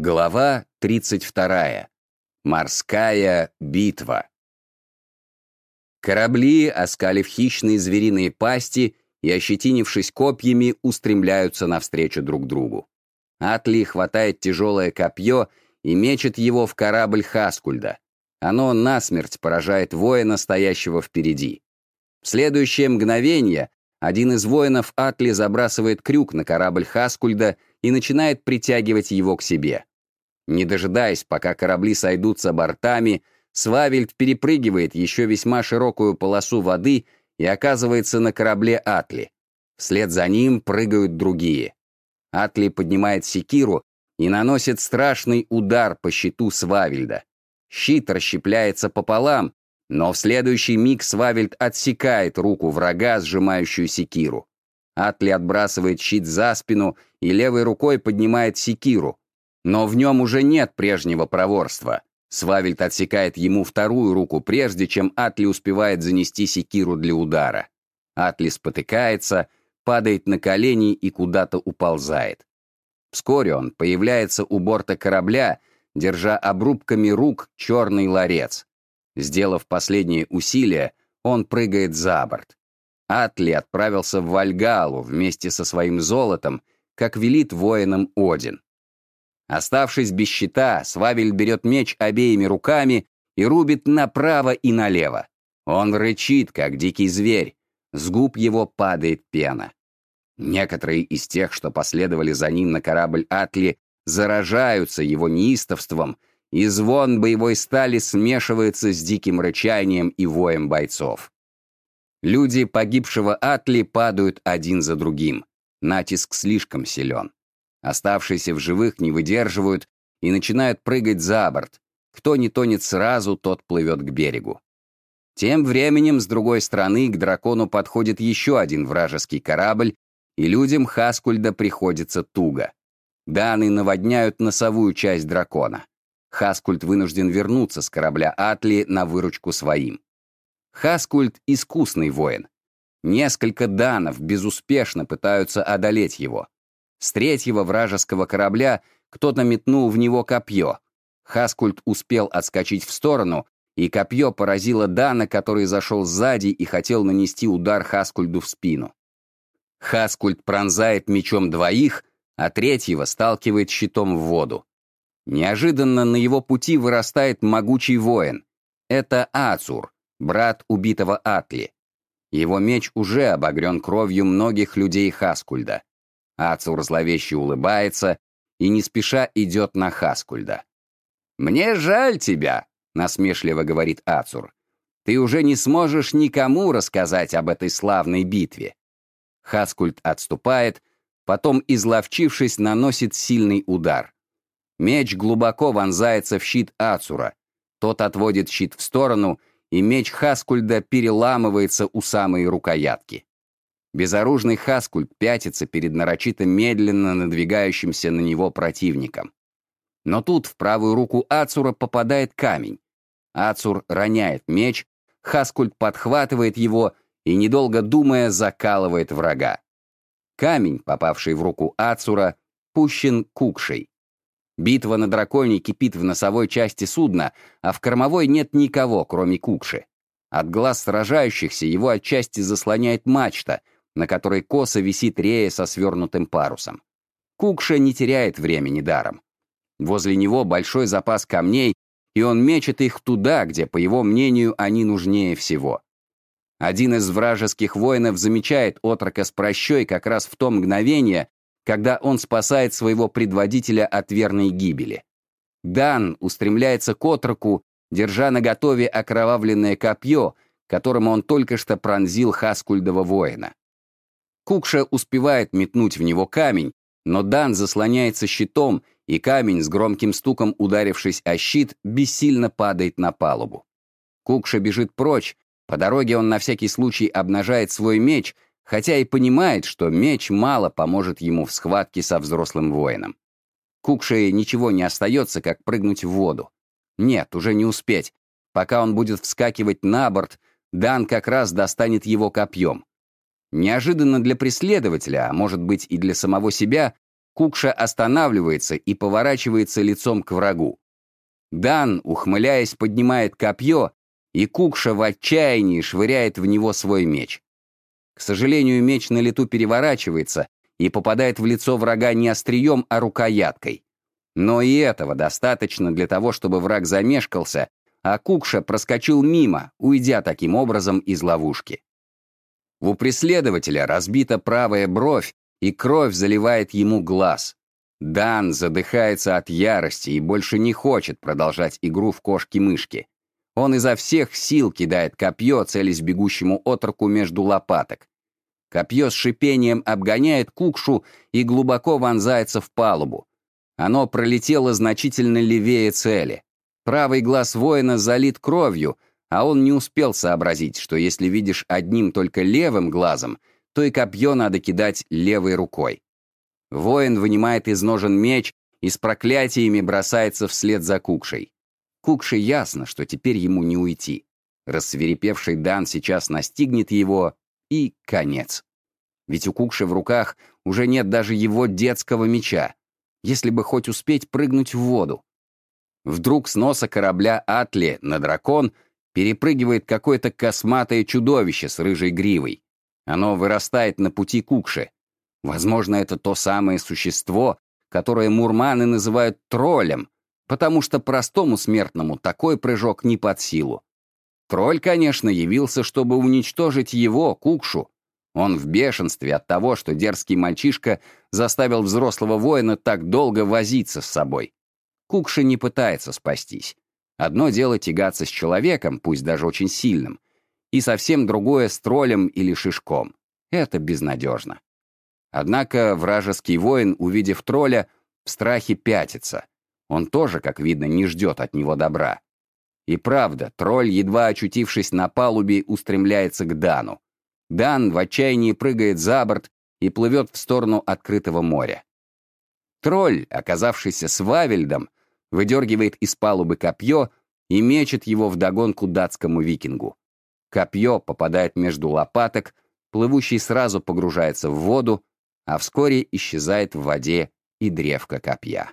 Глава 32. Морская битва. Корабли, оскалив хищные звериные пасти и ощетинившись копьями, устремляются навстречу друг другу. Атли хватает тяжелое копье и мечет его в корабль Хаскульда. Оно насмерть поражает воина, стоящего впереди. В следующее мгновение один из воинов Атли забрасывает крюк на корабль Хаскульда и начинает притягивать его к себе. Не дожидаясь, пока корабли сойдутся бортами, Свавельд перепрыгивает еще весьма широкую полосу воды и оказывается на корабле Атли. Вслед за ним прыгают другие. Атли поднимает секиру и наносит страшный удар по щиту Свавельда. Щит расщепляется пополам, но в следующий миг Свавельд отсекает руку врага, сжимающую секиру. Атли отбрасывает щит за спину и левой рукой поднимает секиру. Но в нем уже нет прежнего проворства. Свавельд отсекает ему вторую руку, прежде чем Атли успевает занести секиру для удара. Атли спотыкается, падает на колени и куда-то уползает. Вскоре он появляется у борта корабля, держа обрубками рук черный ларец. Сделав последнее усилие, он прыгает за борт. Атли отправился в Вальгалу вместе со своим золотом, как велит воинам Один. Оставшись без щита, Свавель берет меч обеими руками и рубит направо и налево. Он рычит, как дикий зверь. С губ его падает пена. Некоторые из тех, что последовали за ним на корабль Атли, заражаются его неистовством и звон боевой стали смешивается с диким рычанием и воем бойцов. Люди погибшего Атли падают один за другим. Натиск слишком силен. Оставшиеся в живых не выдерживают и начинают прыгать за борт. Кто не тонет сразу, тот плывет к берегу. Тем временем с другой стороны к дракону подходит еще один вражеский корабль, и людям Хаскульда приходится туго. Даны наводняют носовую часть дракона. Хаскульт вынужден вернуться с корабля Атли на выручку своим. Хаскульт — искусный воин. Несколько данов безуспешно пытаются одолеть его. С третьего вражеского корабля кто-то метнул в него копье. Хаскульт успел отскочить в сторону, и копье поразило Дана, который зашел сзади и хотел нанести удар Хаскульду в спину. Хаскульт пронзает мечом двоих, а третьего сталкивает щитом в воду. Неожиданно на его пути вырастает могучий воин. Это Ацур, брат убитого Атли. Его меч уже обогрен кровью многих людей Хаскульда. Ацур зловеще улыбается и не спеша идет на Хаскульда. «Мне жаль тебя», — насмешливо говорит Ацур. «Ты уже не сможешь никому рассказать об этой славной битве». Хаскульд отступает, потом, изловчившись, наносит сильный удар. Меч глубоко вонзается в щит Ацура. Тот отводит щит в сторону, и меч Хаскульда переламывается у самой рукоятки. Безоружный Хаскульд пятится перед нарочито медленно надвигающимся на него противником. Но тут в правую руку Ацура попадает камень. Ацур роняет меч, Хаскульд подхватывает его и, недолго думая, закалывает врага. Камень, попавший в руку Ацура, пущен кукшей. Битва на драконе кипит в носовой части судна, а в кормовой нет никого, кроме Кукши. От глаз сражающихся его отчасти заслоняет мачта, на которой косо висит рея со свернутым парусом. Кукша не теряет времени даром. Возле него большой запас камней, и он мечет их туда, где, по его мнению, они нужнее всего. Один из вражеских воинов замечает отрока с прощой как раз в то мгновение, когда он спасает своего предводителя от верной гибели. Дан устремляется к отроку, держа наготове окровавленное копье, которым он только что пронзил Хаскульдова воина. Кукша успевает метнуть в него камень, но Дан заслоняется щитом, и камень, с громким стуком ударившись о щит, бессильно падает на палубу. Кукша бежит прочь, по дороге он на всякий случай обнажает свой меч — хотя и понимает, что меч мало поможет ему в схватке со взрослым воином. Кукше ничего не остается, как прыгнуть в воду. Нет, уже не успеть. Пока он будет вскакивать на борт, Дан как раз достанет его копьем. Неожиданно для преследователя, а может быть и для самого себя, Кукша останавливается и поворачивается лицом к врагу. Дан, ухмыляясь, поднимает копье, и Кукша в отчаянии швыряет в него свой меч. К сожалению, меч на лету переворачивается и попадает в лицо врага не острием, а рукояткой. Но и этого достаточно для того, чтобы враг замешкался, а Кукша проскочил мимо, уйдя таким образом из ловушки. У преследователя разбита правая бровь, и кровь заливает ему глаз. Дан задыхается от ярости и больше не хочет продолжать игру в кошки-мышки. Он изо всех сил кидает копье, целясь бегущему отроку между лопаток. Копье с шипением обгоняет кукшу и глубоко вонзается в палубу. Оно пролетело значительно левее цели. Правый глаз воина залит кровью, а он не успел сообразить, что если видишь одним только левым глазом, то и копье надо кидать левой рукой. Воин вынимает из ножен меч и с проклятиями бросается вслед за Кукшей. Кукше ясно, что теперь ему не уйти. Рассверепевший Дан сейчас настигнет его, и конец. Ведь у Кукши в руках уже нет даже его детского меча, если бы хоть успеть прыгнуть в воду. Вдруг с носа корабля Атли на дракон перепрыгивает какое-то косматое чудовище с рыжей гривой. Оно вырастает на пути Кукши. Возможно, это то самое существо, которое мурманы называют троллем, потому что простому смертному такой прыжок не под силу. Тролль, конечно, явился, чтобы уничтожить его, Кукшу. Он в бешенстве от того, что дерзкий мальчишка заставил взрослого воина так долго возиться с собой. Кукша не пытается спастись. Одно дело тягаться с человеком, пусть даже очень сильным, и совсем другое с троллем или шишком. Это безнадежно. Однако вражеский воин, увидев тролля, в страхе пятится — он тоже, как видно, не ждет от него добра. И правда, тролль, едва очутившись на палубе, устремляется к Дану. Дан в отчаянии прыгает за борт и плывет в сторону открытого моря. Тролль, оказавшийся с Вавельдом, выдергивает из палубы копье и мечет его вдогонку датскому викингу. Копье попадает между лопаток, плывущий сразу погружается в воду, а вскоре исчезает в воде и древко копья.